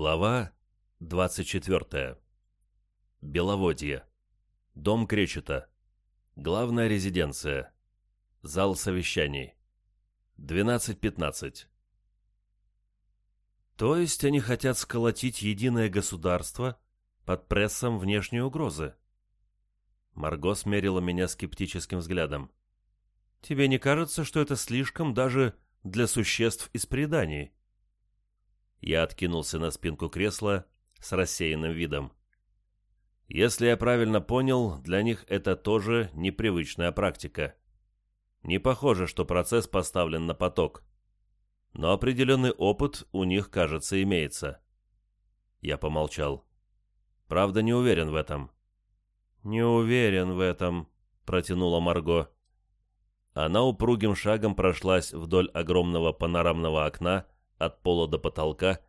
Глава 24. Беловодье. Дом Кречета. Главная резиденция. Зал совещаний. 12.15. То есть они хотят сколотить единое государство под прессом внешней угрозы? Марго смерила меня скептическим взглядом. Тебе не кажется, что это слишком даже для существ из преданий? Я откинулся на спинку кресла с рассеянным видом. Если я правильно понял, для них это тоже непривычная практика. Не похоже, что процесс поставлен на поток. Но определенный опыт у них, кажется, имеется. Я помолчал. Правда, не уверен в этом. «Не уверен в этом», — протянула Марго. Она упругим шагом прошлась вдоль огромного панорамного окна, от пола до потолка,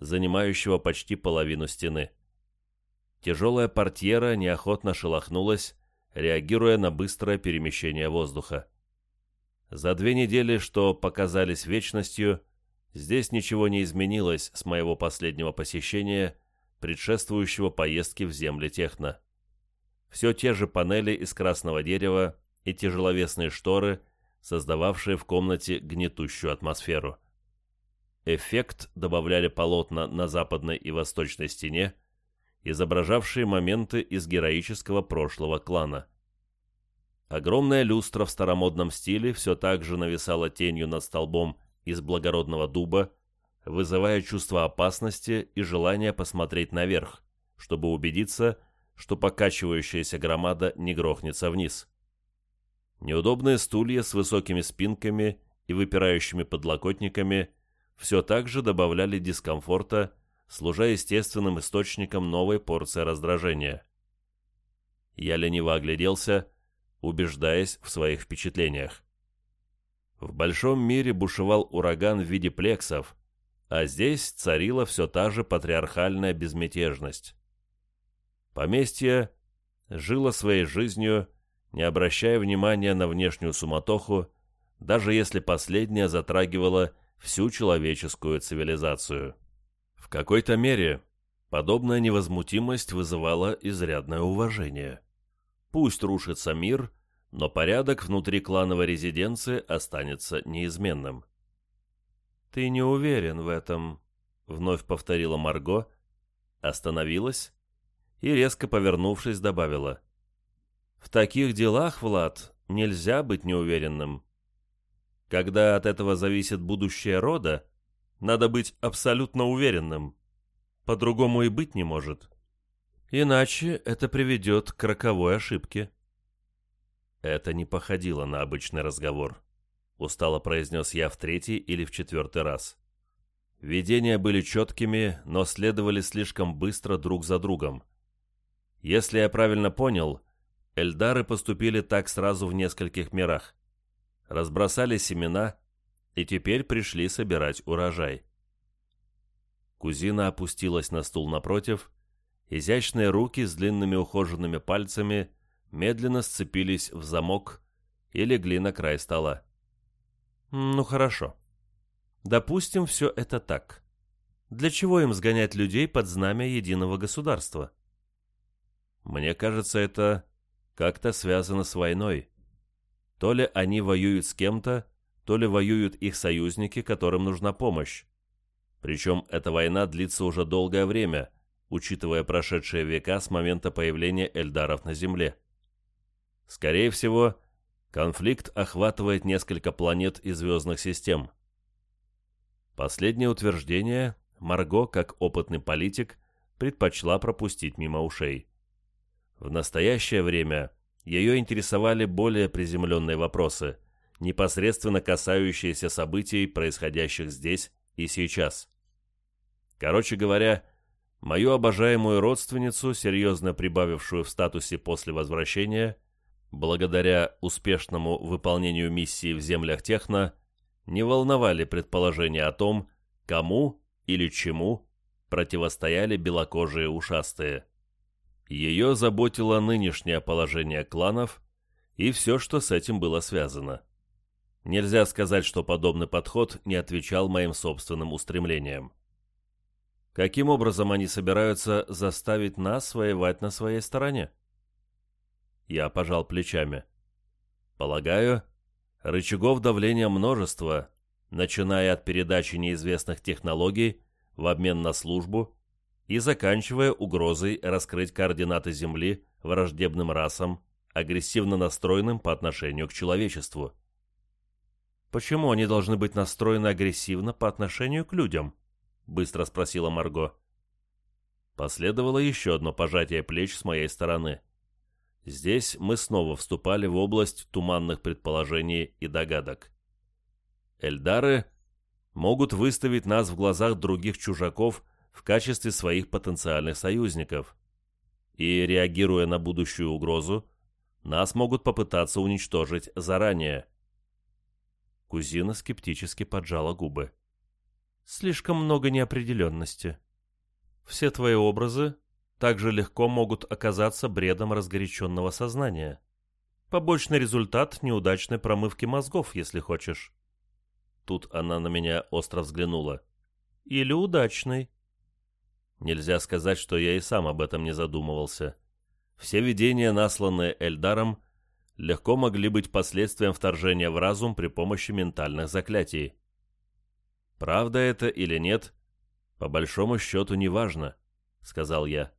занимающего почти половину стены. Тяжелая портьера неохотно шелохнулась, реагируя на быстрое перемещение воздуха. За две недели, что показались вечностью, здесь ничего не изменилось с моего последнего посещения, предшествующего поездке в земли Техно. Все те же панели из красного дерева и тяжеловесные шторы, создававшие в комнате гнетущую атмосферу. Эффект добавляли полотна на западной и восточной стене, изображавшие моменты из героического прошлого клана. Огромная люстра в старомодном стиле все так же нависала тенью над столбом из благородного дуба, вызывая чувство опасности и желание посмотреть наверх, чтобы убедиться, что покачивающаяся громада не грохнется вниз. Неудобные стулья с высокими спинками и выпирающими подлокотниками все так же добавляли дискомфорта, служа естественным источником новой порции раздражения. Я лениво огляделся, убеждаясь в своих впечатлениях. В большом мире бушевал ураган в виде плексов, а здесь царила все та же патриархальная безмятежность. Поместье жило своей жизнью, не обращая внимания на внешнюю суматоху, даже если последняя затрагивала всю человеческую цивилизацию. В какой-то мере подобная невозмутимость вызывала изрядное уважение. Пусть рушится мир, но порядок внутри клановой резиденции останется неизменным. «Ты не уверен в этом», — вновь повторила Марго, остановилась и, резко повернувшись, добавила. «В таких делах, Влад, нельзя быть неуверенным. Когда от этого зависит будущее рода, надо быть абсолютно уверенным. По-другому и быть не может. Иначе это приведет к роковой ошибке. Это не походило на обычный разговор. Устало произнес я в третий или в четвертый раз. Видения были четкими, но следовали слишком быстро друг за другом. Если я правильно понял, Эльдары поступили так сразу в нескольких мирах разбросали семена и теперь пришли собирать урожай. Кузина опустилась на стул напротив, изящные руки с длинными ухоженными пальцами медленно сцепились в замок и легли на край стола. «Ну хорошо. Допустим, все это так. Для чего им сгонять людей под знамя единого государства?» «Мне кажется, это как-то связано с войной», то ли они воюют с кем-то, то ли воюют их союзники, которым нужна помощь. Причем эта война длится уже долгое время, учитывая прошедшие века с момента появления эльдаров на Земле. Скорее всего, конфликт охватывает несколько планет и звездных систем. Последнее утверждение Марго, как опытный политик, предпочла пропустить мимо ушей. В настоящее время ее интересовали более приземленные вопросы, непосредственно касающиеся событий, происходящих здесь и сейчас. Короче говоря, мою обожаемую родственницу, серьезно прибавившую в статусе после возвращения, благодаря успешному выполнению миссии в землях Техно, не волновали предположения о том, кому или чему противостояли белокожие ушастые. Ее заботило нынешнее положение кланов и все, что с этим было связано. Нельзя сказать, что подобный подход не отвечал моим собственным устремлениям. Каким образом они собираются заставить нас воевать на своей стороне? Я пожал плечами. Полагаю, рычагов давления множество, начиная от передачи неизвестных технологий в обмен на службу и заканчивая угрозой раскрыть координаты Земли враждебным расам, агрессивно настроенным по отношению к человечеству. «Почему они должны быть настроены агрессивно по отношению к людям?» — быстро спросила Марго. Последовало еще одно пожатие плеч с моей стороны. Здесь мы снова вступали в область туманных предположений и догадок. Эльдары могут выставить нас в глазах других чужаков в качестве своих потенциальных союзников. И, реагируя на будущую угрозу, нас могут попытаться уничтожить заранее. Кузина скептически поджала губы. Слишком много неопределенности. Все твои образы также легко могут оказаться бредом разгоряченного сознания. Побочный результат неудачной промывки мозгов, если хочешь. Тут она на меня остро взглянула. Или удачный. Нельзя сказать, что я и сам об этом не задумывался. Все видения, насланные Эльдаром, легко могли быть последствием вторжения в разум при помощи ментальных заклятий. Правда это или нет, по большому счету не важно, сказал я.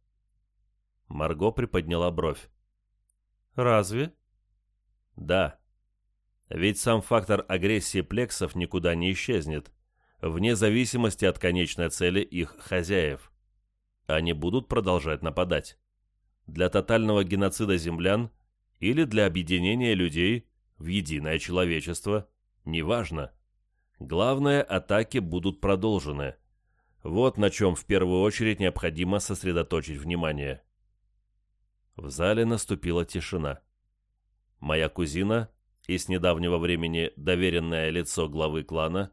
Марго приподняла бровь. Разве? Да. Ведь сам фактор агрессии плексов никуда не исчезнет, вне зависимости от конечной цели их хозяев. Они будут продолжать нападать. Для тотального геноцида землян или для объединения людей в единое человечество, неважно. Главное, атаки будут продолжены. Вот на чем в первую очередь необходимо сосредоточить внимание. В зале наступила тишина. Моя кузина и с недавнего времени доверенное лицо главы клана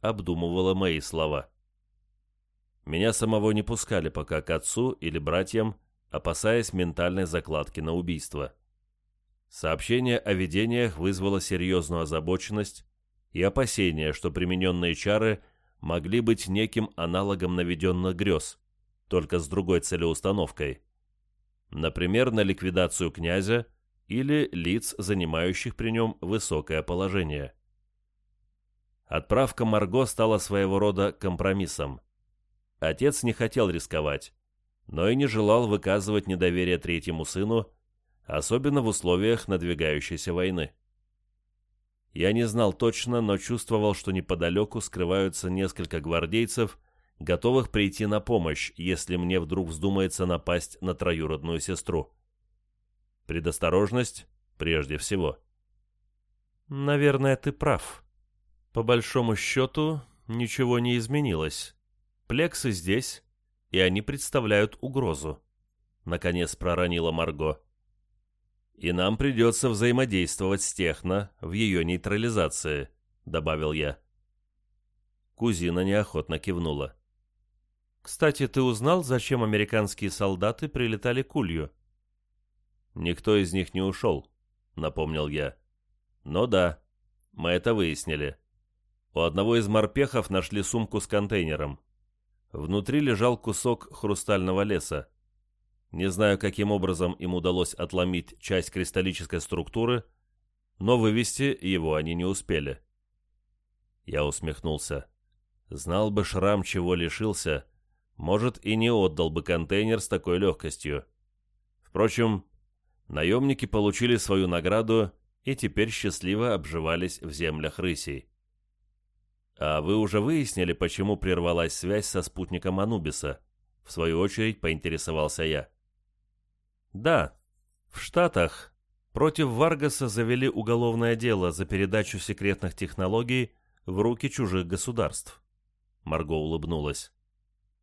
обдумывала мои слова. Меня самого не пускали пока к отцу или братьям, опасаясь ментальной закладки на убийство. Сообщение о видениях вызвало серьезную озабоченность и опасение, что примененные чары могли быть неким аналогом наведенных грез, только с другой целеустановкой. Например, на ликвидацию князя или лиц, занимающих при нем высокое положение. Отправка Марго стала своего рода компромиссом. Отец не хотел рисковать, но и не желал выказывать недоверие третьему сыну, особенно в условиях надвигающейся войны. Я не знал точно, но чувствовал, что неподалеку скрываются несколько гвардейцев, готовых прийти на помощь, если мне вдруг вздумается напасть на троюродную сестру. Предосторожность прежде всего. «Наверное, ты прав. По большому счету, ничего не изменилось. Плексы здесь, и они представляют угрозу», — наконец проронила Марго. «И нам придется взаимодействовать с Техно в ее нейтрализации», — добавил я. Кузина неохотно кивнула. «Кстати, ты узнал, зачем американские солдаты прилетали к Улью?» «Никто из них не ушел», — напомнил я. «Но да, мы это выяснили. У одного из морпехов нашли сумку с контейнером. Внутри лежал кусок хрустального леса. Не знаю, каким образом им удалось отломить часть кристаллической структуры, но вывести его они не успели. Я усмехнулся. Знал бы Шрам, чего лишился, может, и не отдал бы контейнер с такой легкостью. Впрочем, наемники получили свою награду и теперь счастливо обживались в землях рысей. «А вы уже выяснили, почему прервалась связь со спутником Анубиса?» В свою очередь поинтересовался я. «Да, в Штатах против Варгаса завели уголовное дело за передачу секретных технологий в руки чужих государств». Марго улыбнулась.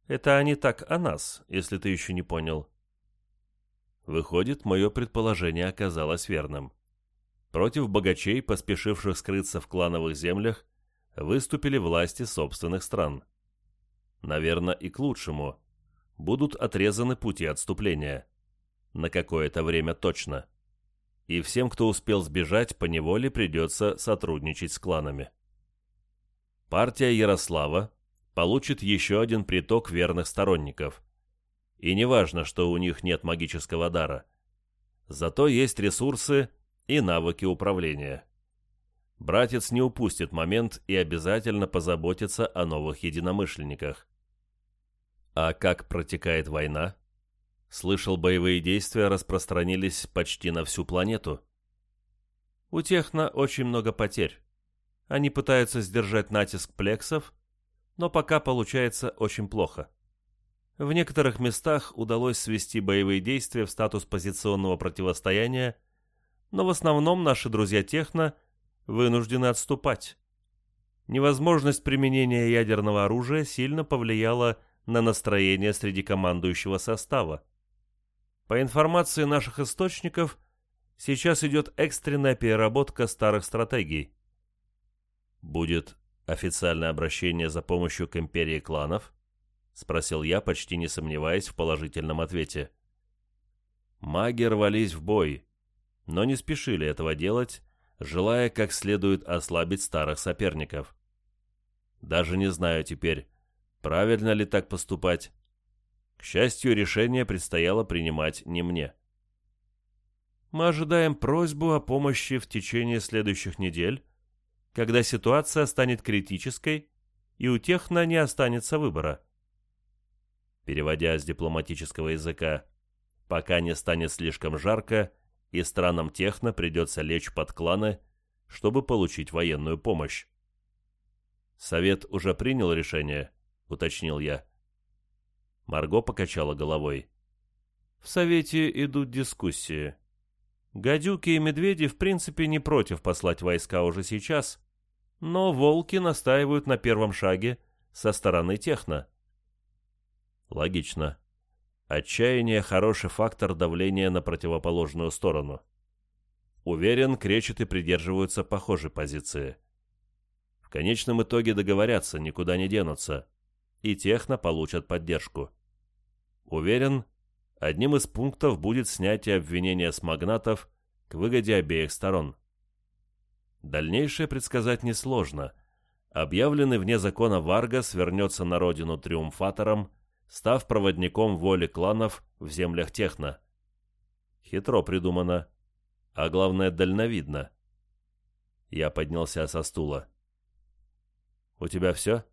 «Это они так о нас, если ты еще не понял». Выходит, мое предположение оказалось верным. Против богачей, поспешивших скрыться в клановых землях, выступили власти собственных стран. Наверное, и к лучшему. Будут отрезаны пути отступления. На какое-то время точно. И всем, кто успел сбежать, по неволе придется сотрудничать с кланами. Партия Ярослава, получит еще один приток верных сторонников. И не важно, что у них нет магического дара. Зато есть ресурсы и навыки управления. Братец не упустит момент и обязательно позаботится о новых единомышленниках. А как протекает война? Слышал, боевые действия распространились почти на всю планету. У Техно очень много потерь. Они пытаются сдержать натиск плексов, но пока получается очень плохо. В некоторых местах удалось свести боевые действия в статус позиционного противостояния, но в основном наши друзья Техно вынуждены отступать. Невозможность применения ядерного оружия сильно повлияла на настроение среди командующего состава. По информации наших источников, сейчас идет экстренная переработка старых стратегий. Будет официальное обращение за помощью к империи кланов? Спросил я, почти не сомневаясь в положительном ответе. Маги рвались в бой, но не спешили этого делать, желая как следует ослабить старых соперников. Даже не знаю теперь, правильно ли так поступать. К счастью, решение предстояло принимать не мне. Мы ожидаем просьбу о помощи в течение следующих недель, когда ситуация станет критической и у Техна не останется выбора. Переводя с дипломатического языка, пока не станет слишком жарко, и странам Техно придется лечь под кланы, чтобы получить военную помощь. «Совет уже принял решение», — уточнил я. Марго покачала головой. В Совете идут дискуссии. Гадюки и медведи в принципе не против послать войска уже сейчас, но волки настаивают на первом шаге со стороны техно. Логично. Отчаяние – хороший фактор давления на противоположную сторону. Уверен, кречеты придерживаются похожей позиции. В конечном итоге договорятся, никуда не денутся, и техно получат поддержку. Уверен, одним из пунктов будет снятие обвинения с магнатов к выгоде обеих сторон. Дальнейшее предсказать несложно. Объявленный вне закона Варгас вернется на родину триумфатором, став проводником воли кланов в землях Техно. Хитро придумано, а главное дальновидно. Я поднялся со стула. «У тебя все?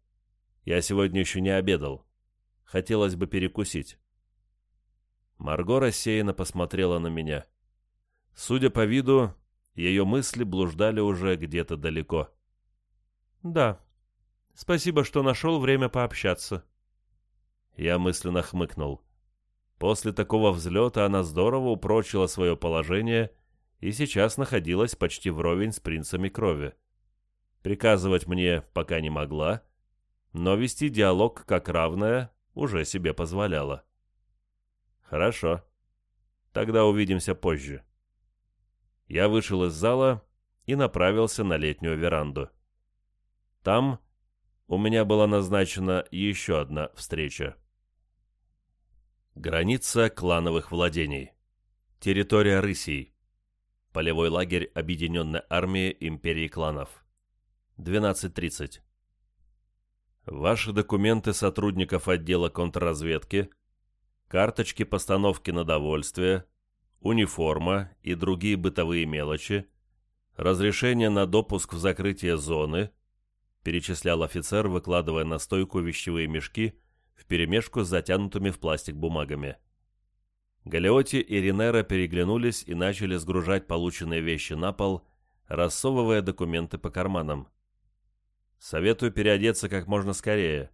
Я сегодня еще не обедал. Хотелось бы перекусить». Марго рассеянно посмотрела на меня. Судя по виду, ее мысли блуждали уже где-то далеко. «Да. Спасибо, что нашел время пообщаться». Я мысленно хмыкнул. После такого взлета она здорово упрочила свое положение и сейчас находилась почти вровень с принцами крови. Приказывать мне пока не могла, но вести диалог как равная уже себе позволяла. Хорошо. Тогда увидимся позже. Я вышел из зала и направился на летнюю веранду. Там у меня была назначена еще одна встреча. Граница клановых владений. Территория рысей. Полевой лагерь Объединенной армии Империи кланов. 12.30. Ваши документы сотрудников отдела контрразведки – карточки постановки на довольствие, униформа и другие бытовые мелочи, разрешение на допуск в закрытие зоны, перечислял офицер, выкладывая на стойку вещевые мешки вперемешку с затянутыми в пластик бумагами. Галиоти и Ринера переглянулись и начали сгружать полученные вещи на пол, рассовывая документы по карманам. «Советую переодеться как можно скорее»,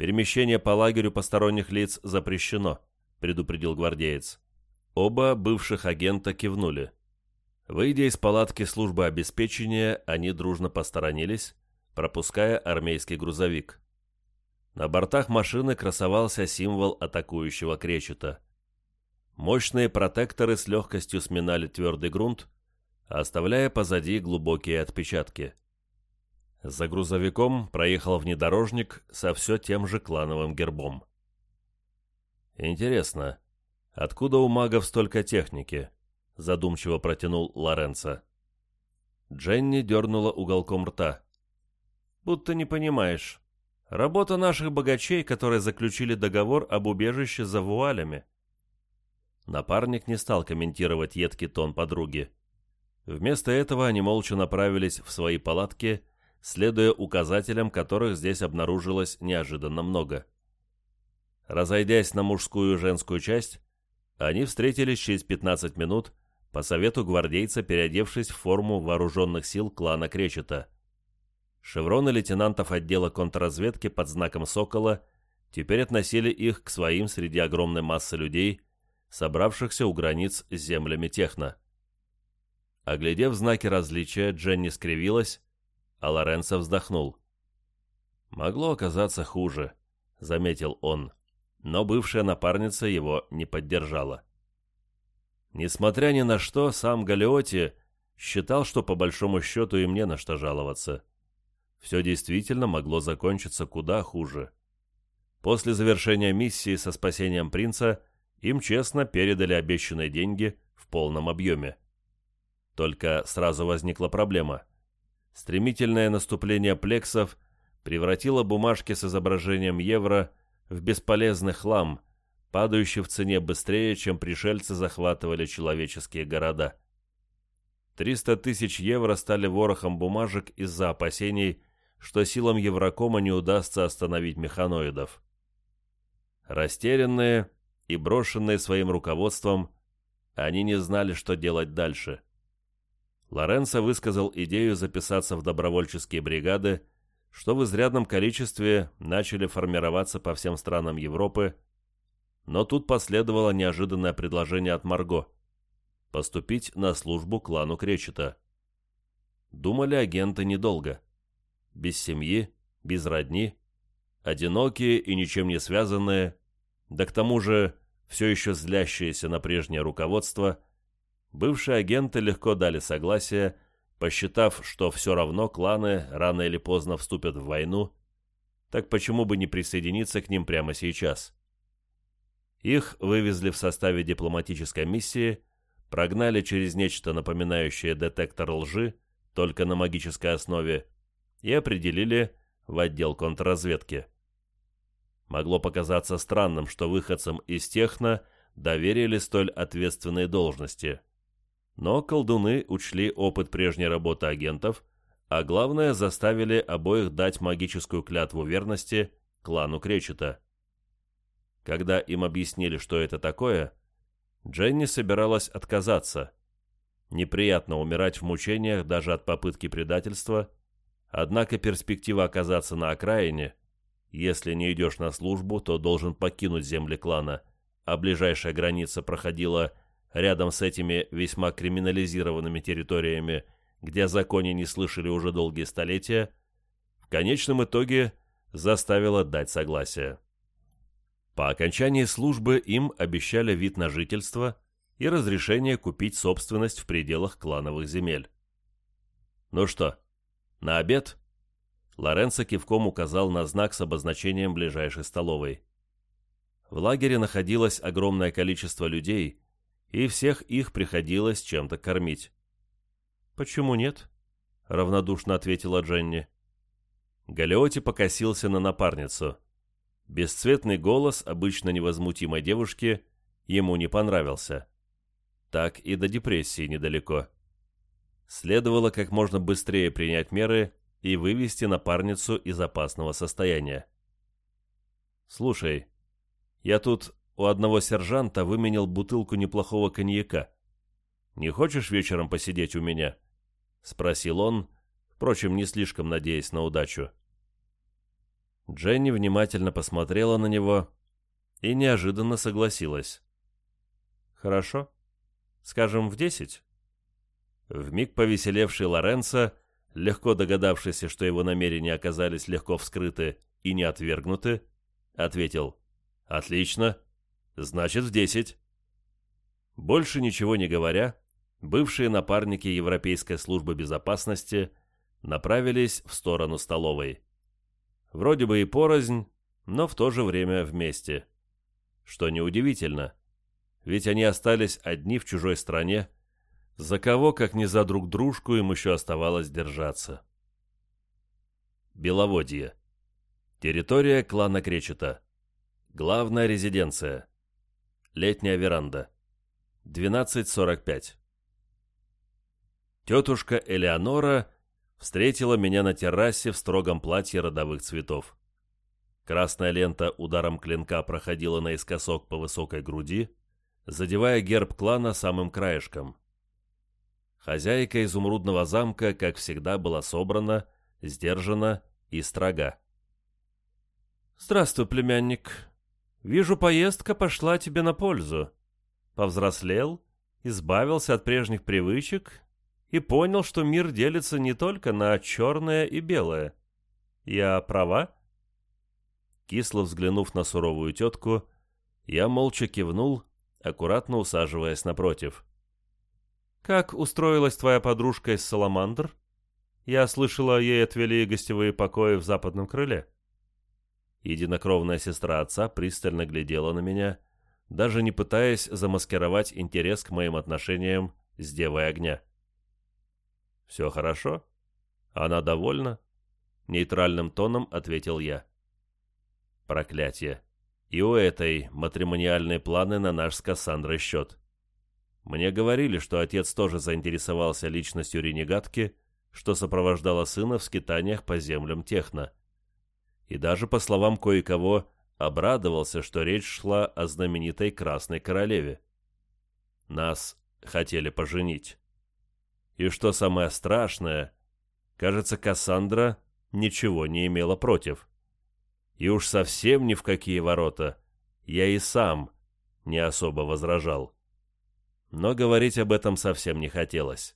«Перемещение по лагерю посторонних лиц запрещено», — предупредил гвардеец. Оба бывших агента кивнули. Выйдя из палатки службы обеспечения, они дружно посторонились, пропуская армейский грузовик. На бортах машины красовался символ атакующего кречета. Мощные протекторы с легкостью сминали твердый грунт, оставляя позади глубокие отпечатки. За грузовиком проехал внедорожник со все тем же клановым гербом. «Интересно, откуда у магов столько техники?» — задумчиво протянул Лоренцо. Дженни дернула уголком рта. «Будто не понимаешь. Работа наших богачей, которые заключили договор об убежище за вуалями. Напарник не стал комментировать едкий тон подруги. Вместо этого они молча направились в свои палатки, следуя указателям, которых здесь обнаружилось неожиданно много. Разойдясь на мужскую и женскую часть, они встретились через 15 минут по совету гвардейца, переодевшись в форму вооруженных сил клана Кречета. Шевроны лейтенантов отдела контрразведки под знаком «Сокола» теперь относили их к своим среди огромной массы людей, собравшихся у границ с землями Техно. Оглядев знаки различия, Дженни скривилась, а Лоренцо вздохнул. «Могло оказаться хуже», — заметил он, но бывшая напарница его не поддержала. Несмотря ни на что, сам Галиоти считал, что по большому счету им не на что жаловаться. Все действительно могло закончиться куда хуже. После завершения миссии со спасением принца им честно передали обещанные деньги в полном объеме. Только сразу возникла проблема. Стремительное наступление плексов превратило бумажки с изображением евро в бесполезный хлам, падающий в цене быстрее, чем пришельцы захватывали человеческие города. 300 тысяч евро стали ворохом бумажек из-за опасений, что силам Еврокома не удастся остановить механоидов. Растерянные и брошенные своим руководством, они не знали, что делать дальше. Лоренцо высказал идею записаться в добровольческие бригады, что в изрядном количестве начали формироваться по всем странам Европы, но тут последовало неожиданное предложение от Марго – поступить на службу клану Кречета. Думали агенты недолго. Без семьи, без родни, одинокие и ничем не связанные, да к тому же все еще злящиеся на прежнее руководство – Бывшие агенты легко дали согласие, посчитав, что все равно кланы рано или поздно вступят в войну, так почему бы не присоединиться к ним прямо сейчас? Их вывезли в составе дипломатической миссии, прогнали через нечто напоминающее детектор лжи, только на магической основе, и определили в отдел контрразведки. Могло показаться странным, что выходцам из Техно доверили столь ответственные должности – но колдуны учли опыт прежней работы агентов, а главное, заставили обоих дать магическую клятву верности клану Кречета. Когда им объяснили, что это такое, Дженни собиралась отказаться. Неприятно умирать в мучениях даже от попытки предательства, однако перспектива оказаться на окраине, если не идешь на службу, то должен покинуть земли клана, а ближайшая граница проходила рядом с этими весьма криминализированными территориями, где о законе не слышали уже долгие столетия, в конечном итоге заставила дать согласие. По окончании службы им обещали вид на жительство и разрешение купить собственность в пределах клановых земель. «Ну что, на обед?» Лоренцо кивком указал на знак с обозначением ближайшей столовой. В лагере находилось огромное количество людей, и всех их приходилось чем-то кормить. «Почему нет?» — равнодушно ответила Дженни. Галиоти покосился на напарницу. Бесцветный голос обычно невозмутимой девушки ему не понравился. Так и до депрессии недалеко. Следовало как можно быстрее принять меры и вывести напарницу из опасного состояния. «Слушай, я тут у одного сержанта выменил бутылку неплохого коньяка. «Не хочешь вечером посидеть у меня?» — спросил он, впрочем, не слишком надеясь на удачу. Дженни внимательно посмотрела на него и неожиданно согласилась. «Хорошо. Скажем, в десять?» Вмиг повеселевший Лоренцо, легко догадавшийся, что его намерения оказались легко вскрыты и не отвергнуты, ответил «Отлично. Значит, в десять. Больше ничего не говоря, бывшие напарники Европейской службы безопасности направились в сторону столовой. Вроде бы и порознь, но в то же время вместе. Что неудивительно, ведь они остались одни в чужой стране, за кого, как не за друг дружку, им еще оставалось держаться. Беловодье. Территория клана Кречета. Главная резиденция. Летняя веранда. 12.45. Тетушка Элеонора встретила меня на террасе в строгом платье родовых цветов. Красная лента ударом клинка проходила наискосок по высокой груди, задевая герб клана самым краешком. Хозяйка изумрудного замка, как всегда, была собрана, сдержана и строга. «Здравствуй, племянник. Вижу, поездка пошла тебе на пользу. Повзрослел, избавился от прежних привычек и понял, что мир делится не только на черное и белое. Я права?» Кисло взглянув на суровую тетку, я молча кивнул, аккуратно усаживаясь напротив. «Как устроилась твоя подружка из Саламандр? Я слышала, ей отвели гостевые покои в западном крыле». Единокровная сестра отца пристально глядела на меня, даже не пытаясь замаскировать интерес к моим отношениям с Девой Огня. «Все хорошо? Она довольна?» Нейтральным тоном ответил я. «Проклятие! И у этой матримониальные планы на наш с Кассандрой счет. Мне говорили, что отец тоже заинтересовался личностью ренегатки, что сопровождала сына в скитаниях по землям Техно и даже, по словам кое-кого, обрадовался, что речь шла о знаменитой Красной Королеве. Нас хотели поженить. И что самое страшное, кажется, Кассандра ничего не имела против. И уж совсем ни в какие ворота я и сам не особо возражал. Но говорить об этом совсем не хотелось.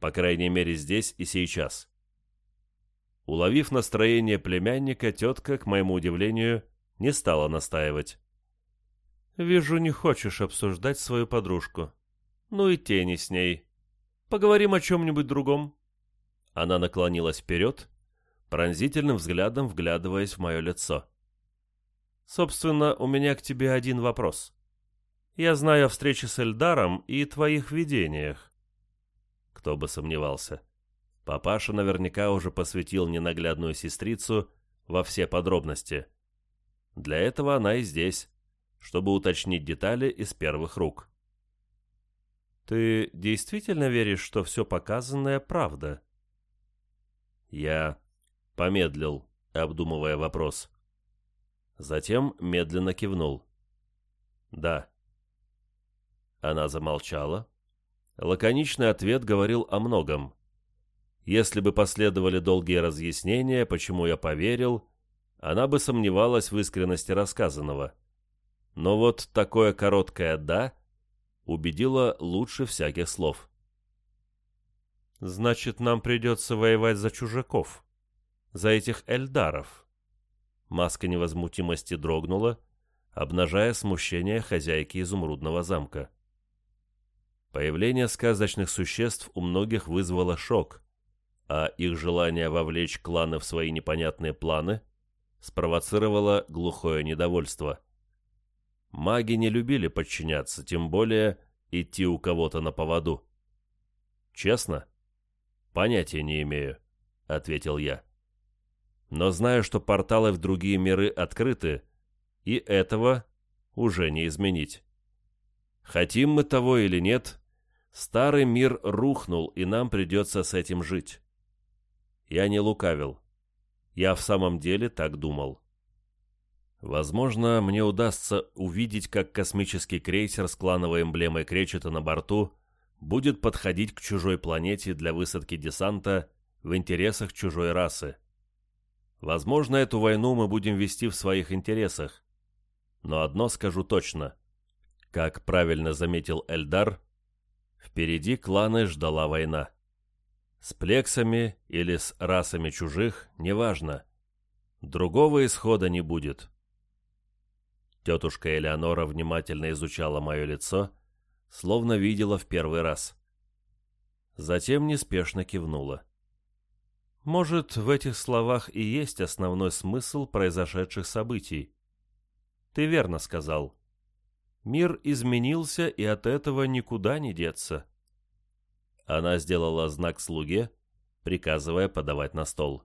По крайней мере, здесь и сейчас. Уловив настроение племянника, тетка, к моему удивлению, не стала настаивать. «Вижу, не хочешь обсуждать свою подружку. Ну и тени с ней. Поговорим о чем-нибудь другом». Она наклонилась вперед, пронзительным взглядом вглядываясь в мое лицо. «Собственно, у меня к тебе один вопрос. Я знаю о встрече с Эльдаром и твоих видениях». Кто бы сомневался. Папаша наверняка уже посвятил ненаглядную сестрицу во все подробности. Для этого она и здесь, чтобы уточнить детали из первых рук. «Ты действительно веришь, что все показанное правда?» Я помедлил, обдумывая вопрос. Затем медленно кивнул. «Да». Она замолчала. Лаконичный ответ говорил о многом. Если бы последовали долгие разъяснения, почему я поверил, она бы сомневалась в искренности рассказанного. Но вот такое короткое «да» убедило лучше всяких слов. «Значит, нам придется воевать за чужаков, за этих эльдаров». Маска невозмутимости дрогнула, обнажая смущение хозяйки изумрудного замка. Появление сказочных существ у многих вызвало шок, а их желание вовлечь кланы в свои непонятные планы спровоцировало глухое недовольство. Маги не любили подчиняться, тем более идти у кого-то на поводу. «Честно? Понятия не имею», — ответил я. «Но знаю, что порталы в другие миры открыты, и этого уже не изменить. Хотим мы того или нет, старый мир рухнул, и нам придется с этим жить. Я не лукавил. Я в самом деле так думал. Возможно, мне удастся увидеть, как космический крейсер с клановой эмблемой Кречета на борту будет подходить к чужой планете для высадки десанта в интересах чужой расы. Возможно, эту войну мы будем вести в своих интересах. Но одно скажу точно. Как правильно заметил Эльдар, впереди кланы ждала война. С плексами или с расами чужих, неважно. Другого исхода не будет. Тетушка Элеонора внимательно изучала мое лицо, словно видела в первый раз. Затем неспешно кивнула. Может, в этих словах и есть основной смысл произошедших событий. Ты верно сказал. Мир изменился, и от этого никуда не деться. Она сделала знак слуге, приказывая подавать на стол.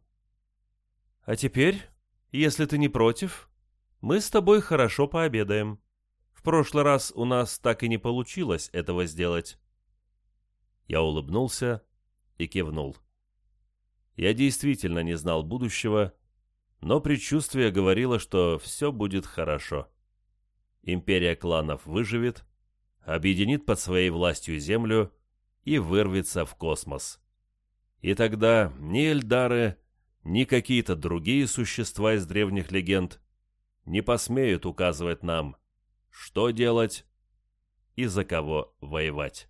«А теперь Если ты не против, мы с тобой хорошо пообедаем. В прошлый раз у нас так и не получилось этого сделать». Я улыбнулся и кивнул. Я действительно не знал будущего, но предчувствие говорило, что все будет хорошо. Империя кланов выживет, объединит под своей властью землю и вырвется в космос. И тогда ни Эльдары, ни какие-то другие существа из древних легенд не посмеют указывать нам, что делать и за кого воевать.